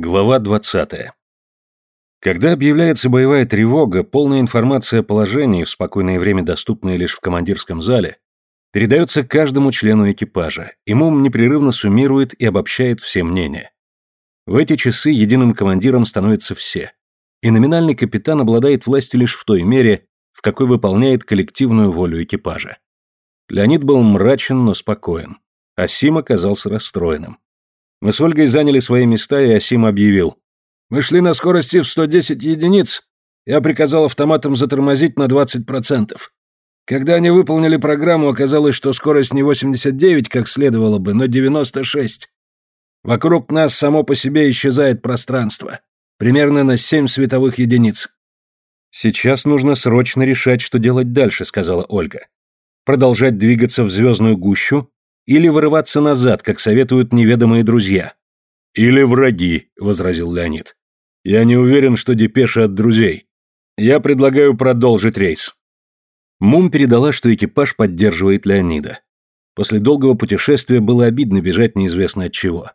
Глава 20. Когда объявляется боевая тревога, полная информация о положении, в спокойное время доступная лишь в командирском зале, передается каждому члену экипажа, и МУМ непрерывно суммирует и обобщает все мнения. В эти часы единым командиром становятся все, и номинальный капитан обладает властью лишь в той мере, в какой выполняет коллективную волю экипажа. Леонид был мрачен, но спокоен. Асим оказался расстроенным. Мы с Ольгой заняли свои места, и Асим объявил. «Мы шли на скорости в 110 единиц. Я приказал автоматам затормозить на 20%. Когда они выполнили программу, оказалось, что скорость не 89, как следовало бы, но 96. Вокруг нас само по себе исчезает пространство. Примерно на 7 световых единиц. «Сейчас нужно срочно решать, что делать дальше», — сказала Ольга. «Продолжать двигаться в звездную гущу или вырываться назад, как советуют неведомые друзья. Или враги, возразил Леонид. Я не уверен, что депеша от друзей. Я предлагаю продолжить рейс. Мум передала, что экипаж поддерживает Леонида. После долгого путешествия было обидно бежать неизвестно от чего.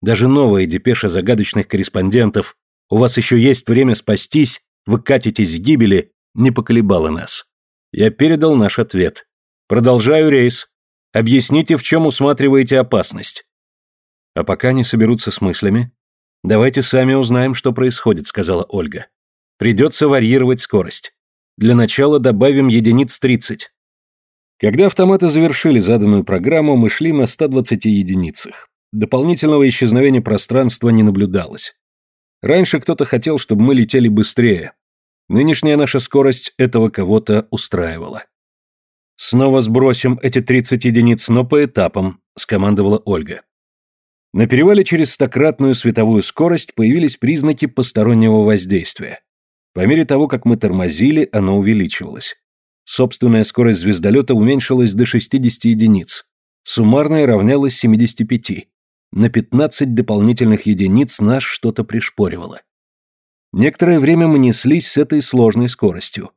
Даже новая депеша загадочных корреспондентов «У вас еще есть время спастись, вы катитесь с гибели» не поколебала нас. Я передал наш ответ. Продолжаю рейс. Объясните, в чем усматриваете опасность. А пока не соберутся с мыслями, давайте сами узнаем, что происходит, сказала Ольга. Придется варьировать скорость. Для начала добавим единиц 30. Когда автоматы завершили заданную программу, мы шли на 120 единицах. Дополнительного исчезновения пространства не наблюдалось. Раньше кто-то хотел, чтобы мы летели быстрее. Нынешняя наша скорость этого кого-то устраивала. «Снова сбросим эти 30 единиц, но по этапам», — скомандовала Ольга. На перевале через стократную световую скорость появились признаки постороннего воздействия. По мере того, как мы тормозили, оно увеличивалось. Собственная скорость звездолета уменьшилась до 60 единиц. Суммарная равнялась 75. На 15 дополнительных единиц нас что-то пришпоривало. Некоторое время мы неслись с этой сложной скоростью.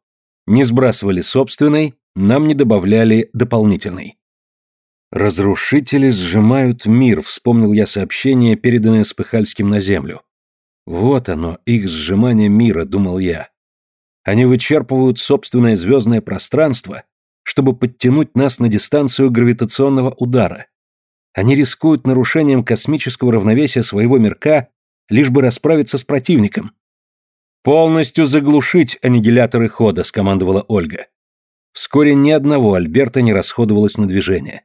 Не сбрасывали собственной, нам не добавляли дополнительный. «Разрушители сжимают мир», — вспомнил я сообщение, переданное Спыхальским на Землю. «Вот оно, их сжимание мира», — думал я. «Они вычерпывают собственное звездное пространство, чтобы подтянуть нас на дистанцию гравитационного удара. Они рискуют нарушением космического равновесия своего мирка, лишь бы расправиться с противником». «Полностью заглушить аннигиляторы хода», — скомандовала Ольга. Вскоре ни одного Альберта не расходовалось на движение.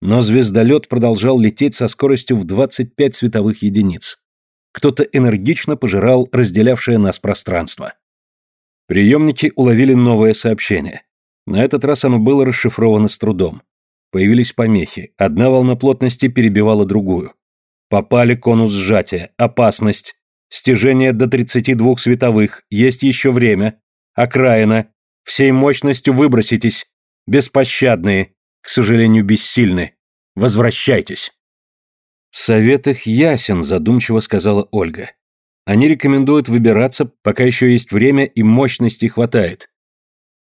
Но звездолет продолжал лететь со скоростью в 25 световых единиц. Кто-то энергично пожирал разделявшее нас пространство. Приемники уловили новое сообщение. На этот раз оно было расшифровано с трудом. Появились помехи. Одна волна плотности перебивала другую. Попали конус сжатия. Опасность. Стяжение до 32 световых. Есть еще время. Окраина. Всей мощностью выброситесь. Беспощадные. К сожалению, бессильны. Возвращайтесь. Совет их ясен, задумчиво сказала Ольга. Они рекомендуют выбираться, пока еще есть время и мощности хватает.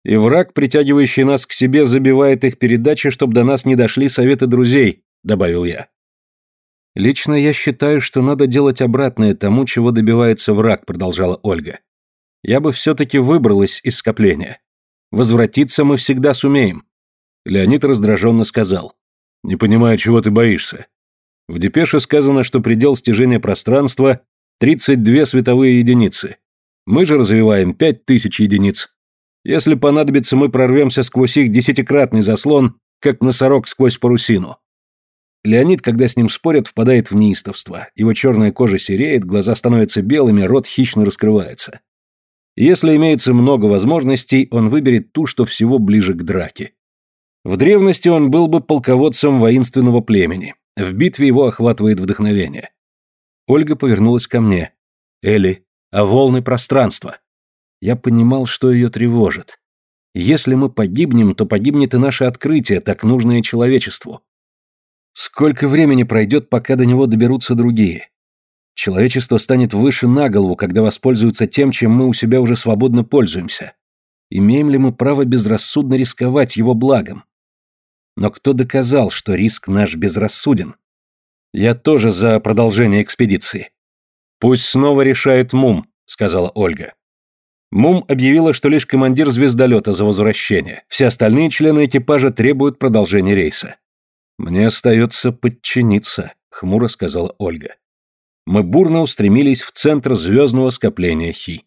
И враг, притягивающий нас к себе, забивает их передачи, чтобы до нас не дошли советы друзей, добавил я. Лично я считаю, что надо делать обратное тому, чего добивается враг, продолжала Ольга. Я бы все-таки выбралась из скопления. Возвратиться мы всегда сумеем. Леонид раздраженно сказал. Не понимаю, чего ты боишься. В депеше сказано, что предел стяжения пространства 32 световые единицы. Мы же развиваем 5000 единиц. Если понадобится, мы прорвемся сквозь их десятикратный заслон, как носорог сквозь парусину. Леонид, когда с ним спорят, впадает в неистовство. Его черная кожа сереет, глаза становятся белыми, рот хищно раскрывается. Если имеется много возможностей, он выберет ту, что всего ближе к драке. В древности он был бы полководцем воинственного племени. В битве его охватывает вдохновение. Ольга повернулась ко мне. «Элли, а волны пространства?» Я понимал, что ее тревожит. Если мы погибнем, то погибнет и наше открытие, так нужное человечеству. Сколько времени пройдет, пока до него доберутся другие? Человечество станет выше на голову, когда воспользуется тем, чем мы у себя уже свободно пользуемся. Имеем ли мы право безрассудно рисковать его благом? Но кто доказал, что риск наш безрассуден? Я тоже за продолжение экспедиции. «Пусть снова решает Мум», — сказала Ольга. Мум объявила, что лишь командир звездолета за возвращение. Все остальные члены экипажа требуют продолжения рейса. «Мне остается подчиниться», — хмуро сказала Ольга. Мы бурно устремились в центр звездного скопления Хи.